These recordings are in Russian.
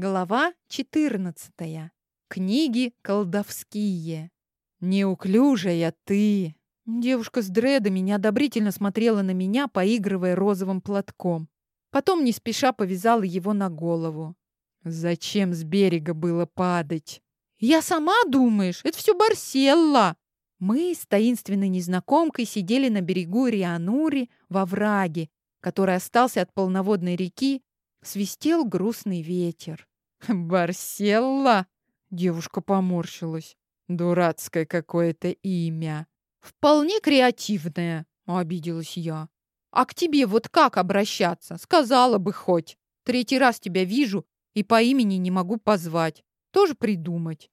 Глава 14. Книги колдовские. Неуклюжая ты. Девушка с дредами неодобрительно смотрела на меня, поигрывая розовым платком. Потом не спеша повязала его на голову. Зачем с берега было падать? Я сама думаешь, это все Барселла. Мы с таинственной незнакомкой сидели на берегу Рианури во враге, который остался от полноводной реки, свистел грустный ветер. «Барселла?» — девушка поморщилась. «Дурацкое какое-то имя». «Вполне креативное», — обиделась я. «А к тебе вот как обращаться? Сказала бы хоть. Третий раз тебя вижу и по имени не могу позвать. Тоже придумать».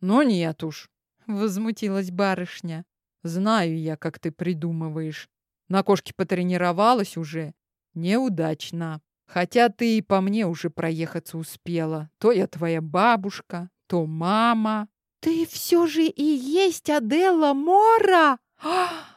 «Но нет уж», — возмутилась барышня. «Знаю я, как ты придумываешь. На кошке потренировалась уже. Неудачно». Хотя ты и по мне уже проехаться успела. То я твоя бабушка, то мама. Ты все же и есть Аделла Мора?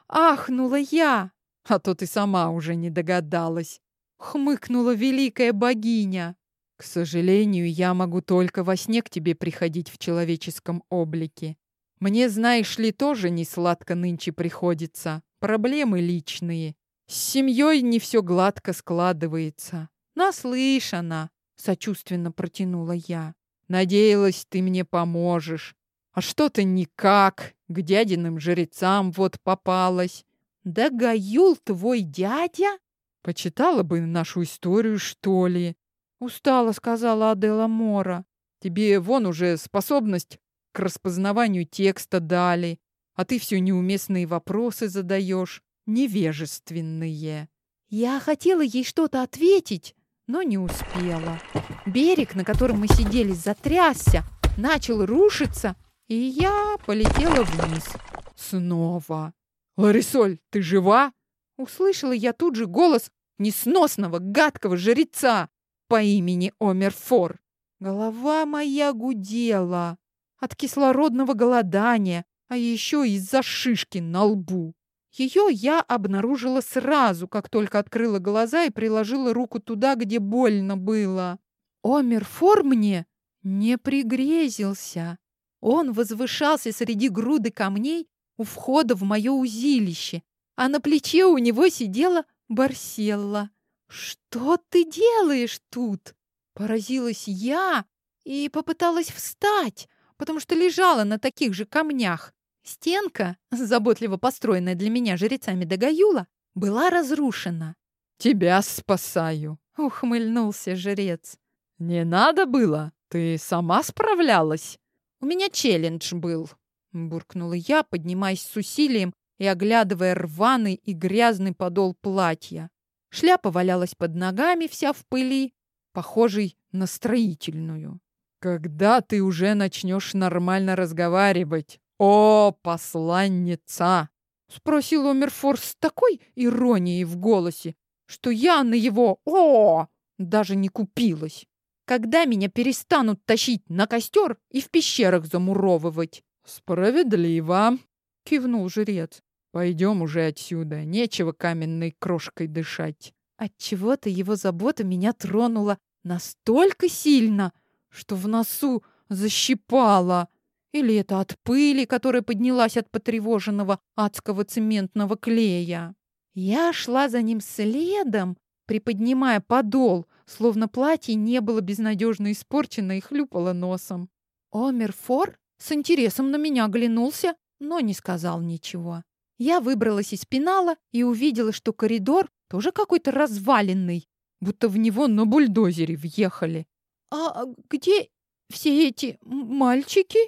Ахнула я. А то ты сама уже не догадалась. Хмыкнула великая богиня. К сожалению, я могу только во сне к тебе приходить в человеческом облике. Мне, знаешь ли, тоже не сладко нынче приходится. Проблемы личные. С семьей не все гладко складывается. «Наслышана!» — сочувственно протянула я. «Надеялась, ты мне поможешь. А что-то никак, к дядиным жрецам вот попалась». «Да Гаюл твой дядя?» «Почитала бы нашу историю, что ли?» Устала, сказала Адела Мора. «Тебе вон уже способность к распознаванию текста дали, а ты все неуместные вопросы задаешь, невежественные». Я хотела ей что-то ответить, но не успела. Берег, на котором мы сидели, затрясся, начал рушиться, и я полетела вниз. Снова. «Ларисоль, ты жива?» Услышала я тут же голос несносного, гадкого жреца по имени Омерфор. Голова моя гудела от кислородного голодания, а еще из-за шишки на лбу. Ее я обнаружила сразу, как только открыла глаза и приложила руку туда, где больно было. Омерфор мне не пригрезился. Он возвышался среди груды камней у входа в мое узилище, а на плече у него сидела Барселла. «Что ты делаешь тут?» Поразилась я и попыталась встать, потому что лежала на таких же камнях. Стенка, заботливо построенная для меня жрецами Дагаюла, была разрушена. «Тебя спасаю», — ухмыльнулся жрец. «Не надо было, ты сама справлялась». «У меня челлендж был», — буркнула я, поднимаясь с усилием и оглядывая рваный и грязный подол платья. Шляпа валялась под ногами, вся в пыли, похожей на строительную. «Когда ты уже начнешь нормально разговаривать?» «О, посланница!» — спросил Омерфор с такой иронией в голосе, что я на его «О!» даже не купилась. Когда меня перестанут тащить на костер и в пещерах замуровывать? Справедливо, кивнул жрец. Пойдем уже отсюда, нечего каменной крошкой дышать. Отчего-то его забота меня тронула настолько сильно, что в носу защипала. Или это от пыли, которая поднялась от потревоженного адского цементного клея? Я шла за ним следом, приподнимая подол, словно платье не было безнадежно испорчено и хлюпало носом. Омерфор с интересом на меня оглянулся, но не сказал ничего. Я выбралась из пенала и увидела, что коридор тоже какой-то разваленный, будто в него на бульдозере въехали. «А где все эти мальчики?»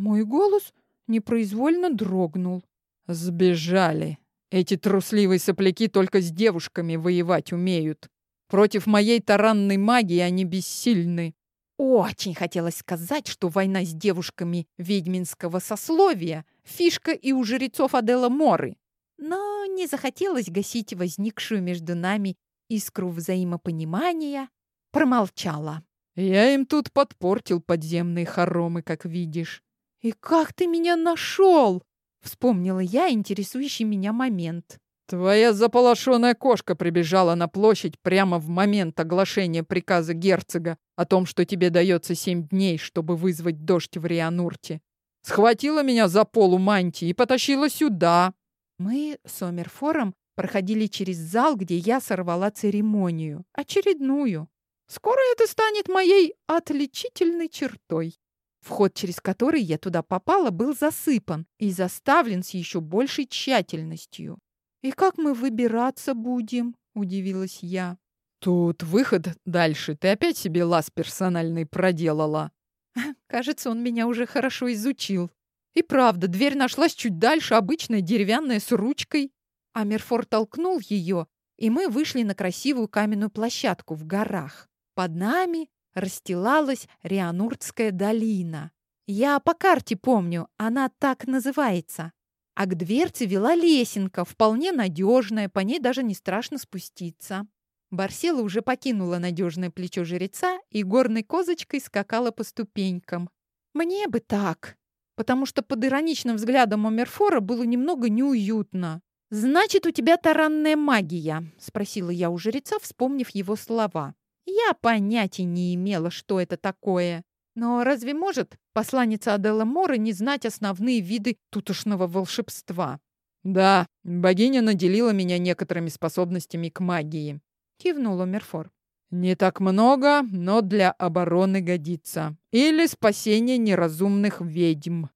Мой голос непроизвольно дрогнул. Сбежали. Эти трусливые сопляки только с девушками воевать умеют. Против моей таранной магии они бессильны. Очень хотелось сказать, что война с девушками ведьминского сословия — фишка и у жрецов Адела Моры. Но не захотелось гасить возникшую между нами искру взаимопонимания. Промолчала. Я им тут подпортил подземные хоромы, как видишь. «И как ты меня нашел?» — вспомнила я интересующий меня момент. Твоя заполошенная кошка прибежала на площадь прямо в момент оглашения приказа герцога о том, что тебе дается семь дней, чтобы вызвать дождь в Рианурте. Схватила меня за полу мантии и потащила сюда. Мы с Омерфором проходили через зал, где я сорвала церемонию. Очередную. Скоро это станет моей отличительной чертой. Вход, через который я туда попала, был засыпан и заставлен с еще большей тщательностью. «И как мы выбираться будем?» – удивилась я. «Тут выход дальше. Ты опять себе лаз персональный проделала». Кажется, он меня уже хорошо изучил. И правда, дверь нашлась чуть дальше, обычная деревянная с ручкой. Амерфор толкнул ее, и мы вышли на красивую каменную площадку в горах. Под нами расстилалась Риануртская долина. Я по карте помню, она так называется. А к дверце вела лесенка, вполне надежная, по ней даже не страшно спуститься. Барсела уже покинула надежное плечо жреца и горной козочкой скакала по ступенькам. Мне бы так, потому что под ироничным взглядом Омерфора было немного неуютно. «Значит, у тебя таранная магия?» — спросила я у жреца, вспомнив его слова. Я понятия не имела, что это такое. Но разве может посланница Аделла Мора не знать основные виды тутошного волшебства? «Да, богиня наделила меня некоторыми способностями к магии», — кивнул Омерфор. «Не так много, но для обороны годится. Или спасения неразумных ведьм».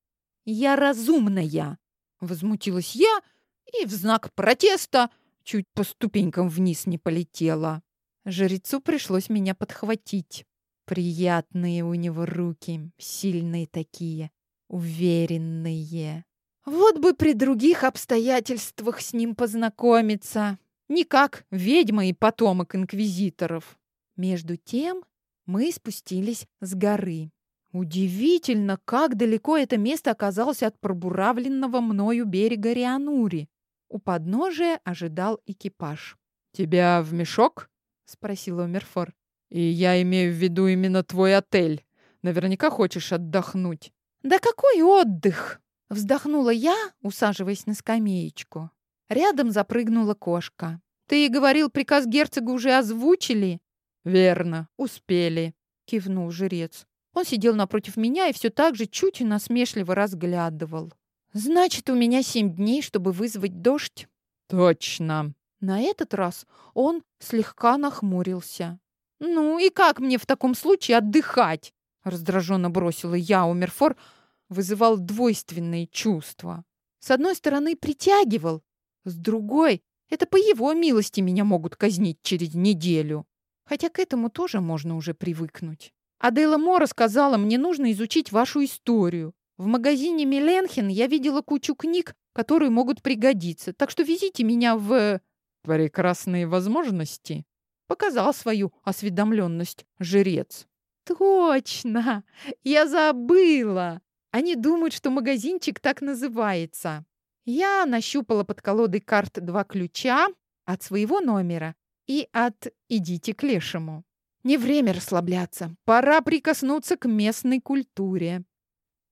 «Я разумная!» — возмутилась я и в знак протеста чуть по ступенькам вниз не полетела. Жрецу пришлось меня подхватить. Приятные у него руки, сильные такие, уверенные. Вот бы при других обстоятельствах с ним познакомиться. Не как ведьма и потомок инквизиторов. Между тем мы спустились с горы. Удивительно, как далеко это место оказалось от пробуравленного мною берега Рианури. У подножия ожидал экипаж. «Тебя в мешок?» — спросил Омерфор. «И я имею в виду именно твой отель. Наверняка хочешь отдохнуть». «Да какой отдых!» — вздохнула я, усаживаясь на скамеечку. Рядом запрыгнула кошка. «Ты говорил, приказ герцога уже озвучили?» «Верно, успели», — кивнул жрец. Он сидел напротив меня и все так же чуть и насмешливо разглядывал. «Значит, у меня семь дней, чтобы вызвать дождь?» «Точно», на этот раз он слегка нахмурился. «Ну и как мне в таком случае отдыхать?» Раздраженно бросила я. Умерфор вызывал двойственные чувства. С одной стороны, притягивал, с другой, это по его милости меня могут казнить через неделю. Хотя к этому тоже можно уже привыкнуть. Адела Мора сказала, мне нужно изучить вашу историю. В магазине Миленхен я видела кучу книг, которые могут пригодиться, так что везите меня в... Прекрасные возможности. Показал свою осведомленность жрец. Точно! Я забыла! Они думают, что магазинчик так называется. Я нащупала под колодой карт два ключа от своего номера и от «Идите к лешему». Не время расслабляться. Пора прикоснуться к местной культуре.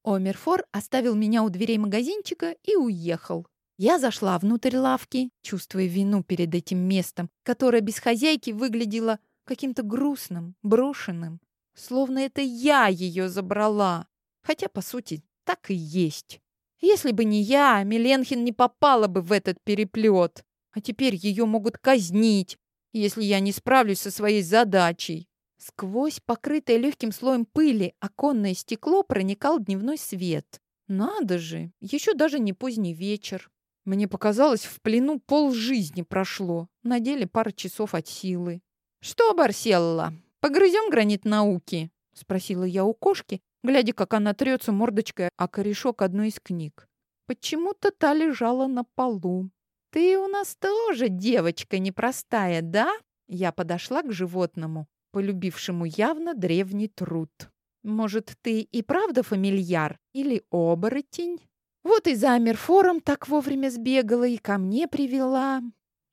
Омерфор оставил меня у дверей магазинчика и уехал. Я зашла внутрь лавки, чувствуя вину перед этим местом, которое без хозяйки выглядело каким-то грустным, брошенным. Словно это я ее забрала. Хотя, по сути, так и есть. Если бы не я, Миленхин не попала бы в этот переплет. А теперь ее могут казнить, если я не справлюсь со своей задачей. Сквозь покрытое легким слоем пыли оконное стекло проникал дневной свет. Надо же, еще даже не поздний вечер. Мне показалось, в плену пол жизни прошло. На деле пара часов от силы. «Что, Барселла, погрызем гранит науки?» — спросила я у кошки, глядя, как она трется мордочкой о корешок одной из книг. Почему-то та лежала на полу. «Ты у нас тоже девочка непростая, да?» Я подошла к животному, полюбившему явно древний труд. «Может, ты и правда фамильяр или оборотень?» Вот и за Амирфором так вовремя сбегала и ко мне привела.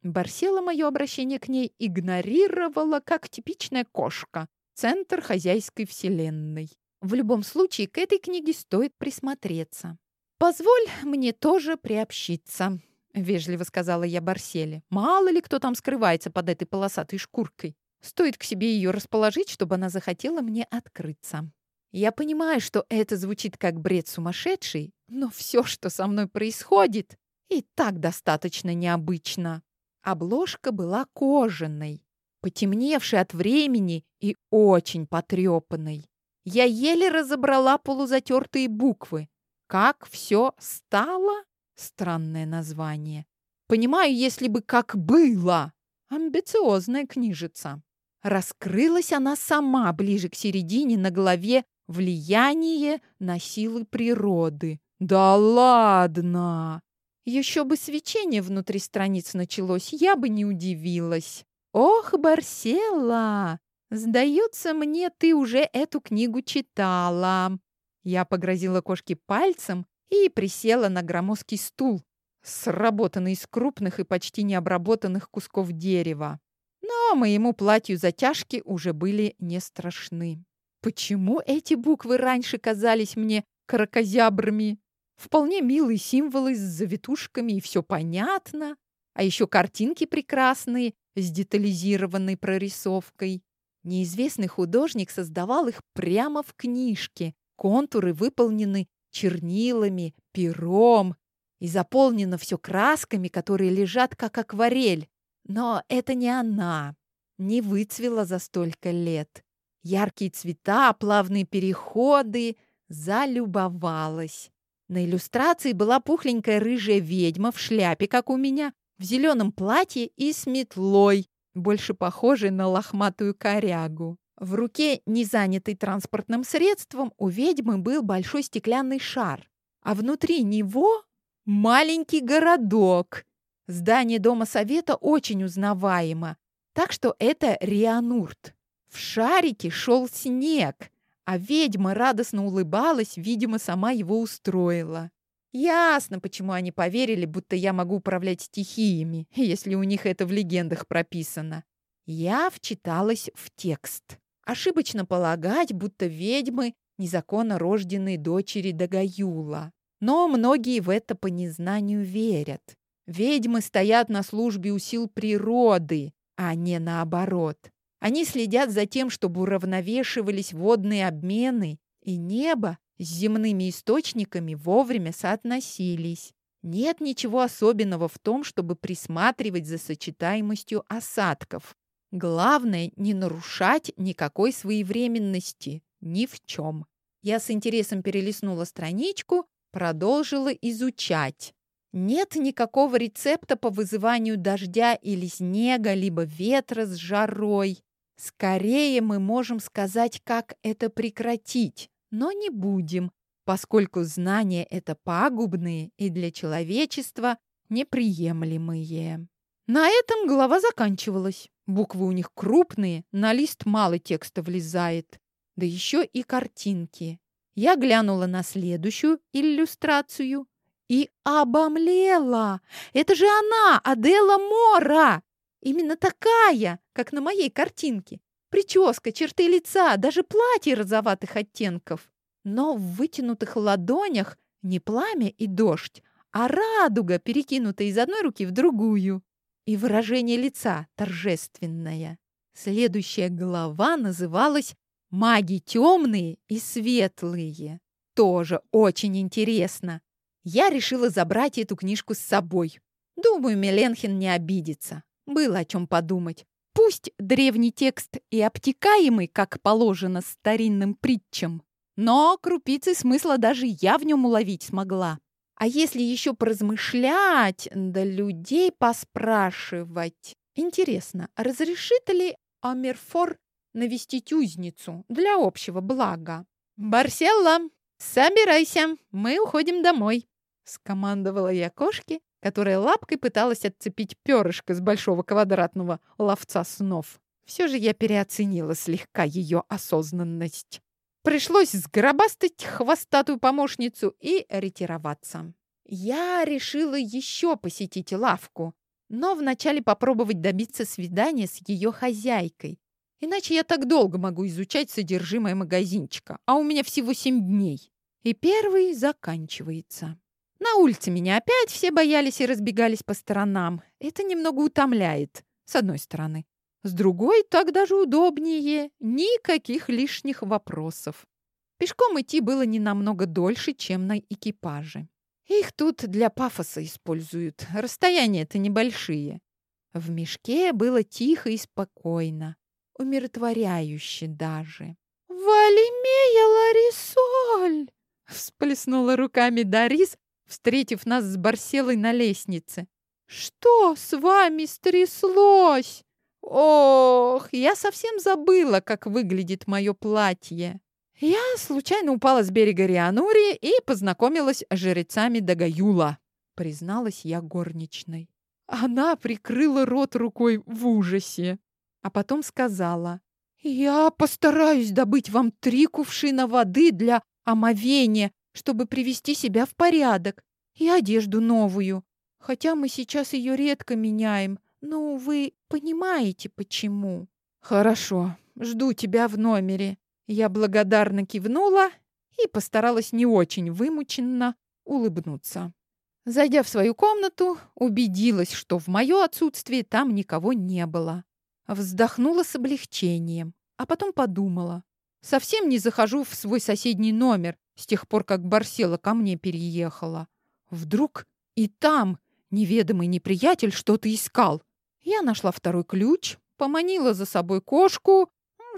Барсела мое обращение к ней игнорировала, как типичная кошка, центр хозяйской вселенной. В любом случае, к этой книге стоит присмотреться. Позволь мне тоже приобщиться. — вежливо сказала я Барселе. «Мало ли кто там скрывается под этой полосатой шкуркой. Стоит к себе ее расположить, чтобы она захотела мне открыться». Я понимаю, что это звучит как бред сумасшедший, но все, что со мной происходит, и так достаточно необычно. Обложка была кожаной, потемневшей от времени и очень потрепанной. Я еле разобрала полузатертые буквы. Как все стало? Странное название. Понимаю, если бы как было. Амбициозная книжица. Раскрылась она сама ближе к середине на голове «Влияние на силы природы». Да ладно! Еще бы свечение внутри страниц началось, я бы не удивилась. Ох, Барсела, сдается мне, ты уже эту книгу читала. Я погрозила кошке пальцем и присела на громоздкий стул, сработанный из крупных и почти необработанных кусков дерева. Но моему платью затяжки уже были не страшны. Почему эти буквы раньше казались мне кракозябрами? Вполне милые символы с завитушками, и все понятно. А еще картинки прекрасные, с детализированной прорисовкой. Неизвестный художник создавал их прямо в книжке. Контуры выполнены чернилами, пером, и заполнено все красками, которые лежат как акварель. Но это не она, не выцвела за столько лет. Яркие цвета, плавные переходы, залюбовалась. На иллюстрации была пухленькая рыжая ведьма в шляпе, как у меня, в зеленом платье и с метлой, больше похожей на лохматую корягу. В руке, не занятой транспортным средством, у ведьмы был большой стеклянный шар, а внутри него маленький городок. Здание Дома Совета очень узнаваемо, так что это Рианурт. В шарике шел снег, а ведьма радостно улыбалась, видимо, сама его устроила. Ясно, почему они поверили, будто я могу управлять стихиями, если у них это в легендах прописано. Я вчиталась в текст. Ошибочно полагать, будто ведьмы — незаконно рожденные дочери Дагаюла. Но многие в это по незнанию верят. Ведьмы стоят на службе у сил природы, а не наоборот. Они следят за тем, чтобы уравновешивались водные обмены, и небо с земными источниками вовремя соотносились. Нет ничего особенного в том, чтобы присматривать за сочетаемостью осадков. Главное, не нарушать никакой своевременности. Ни в чем. Я с интересом перелистнула страничку, продолжила изучать. Нет никакого рецепта по вызыванию дождя или снега, либо ветра с жарой. Скорее мы можем сказать, как это прекратить, но не будем, поскольку знания это пагубные и для человечества неприемлемые. На этом глава заканчивалась. Буквы у них крупные, на лист мало текста влезает. Да еще и картинки. Я глянула на следующую иллюстрацию и обомлела. Это же она, Адела Мора! Именно такая, как на моей картинке. Прическа, черты лица, даже платье розоватых оттенков. Но в вытянутых ладонях не пламя и дождь, а радуга, перекинутая из одной руки в другую и выражение лица торжественное. Следующая глава называлась «Маги темные и светлые». Тоже очень интересно. Я решила забрать эту книжку с собой. Думаю, Меленхин не обидится. Было о чем подумать. Пусть древний текст и обтекаемый, как положено старинным притчам, но крупицы смысла даже я в нем уловить смогла. А если еще поразмышлять, да людей поспрашивать? Интересно, разрешит ли Амерфор навестить узницу для общего блага? «Барселла, собирайся, мы уходим домой», — скомандовала я кошке, которая лапкой пыталась отцепить перышко с большого квадратного ловца снов. Все же я переоценила слегка ее осознанность. Пришлось сгробастать хвостатую помощницу и ретироваться. Я решила еще посетить лавку, но вначале попробовать добиться свидания с ее хозяйкой. Иначе я так долго могу изучать содержимое магазинчика, а у меня всего семь дней. И первый заканчивается. На улице меня опять все боялись и разбегались по сторонам. Это немного утомляет, с одной стороны. С другой, так даже удобнее. Никаких лишних вопросов. Пешком идти было не намного дольше, чем на экипаже. Их тут для пафоса используют. Расстояния-то небольшие. В мешке было тихо и спокойно. Умиротворяюще даже. «Валимея Ларисоль!» Всплеснула руками Дарис, встретив нас с Барселой на лестнице. «Что с вами стряслось?» «Ох, я совсем забыла, как выглядит мое платье!» Я случайно упала с берега Рианури и познакомилась с жрецами Дагаюла, призналась я горничной. Она прикрыла рот рукой в ужасе, а потом сказала, «Я постараюсь добыть вам три кувшина воды для омовения, чтобы привести себя в порядок, и одежду новую, хотя мы сейчас ее редко меняем, но вы понимаете, почему». «Хорошо, жду тебя в номере», я благодарно кивнула и постаралась не очень вымученно улыбнуться. Зайдя в свою комнату, убедилась, что в мое отсутствие там никого не было. Вздохнула с облегчением, а потом подумала. Совсем не захожу в свой соседний номер с тех пор, как Барсела ко мне переехала. Вдруг и там неведомый неприятель что-то искал. Я нашла второй ключ, поманила за собой кошку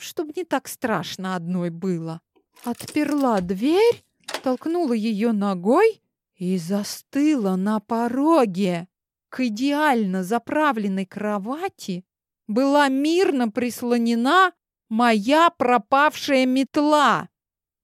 чтобы не так страшно одной было. Отперла дверь, толкнула ее ногой и застыла на пороге. К идеально заправленной кровати была мирно прислонена моя пропавшая метла.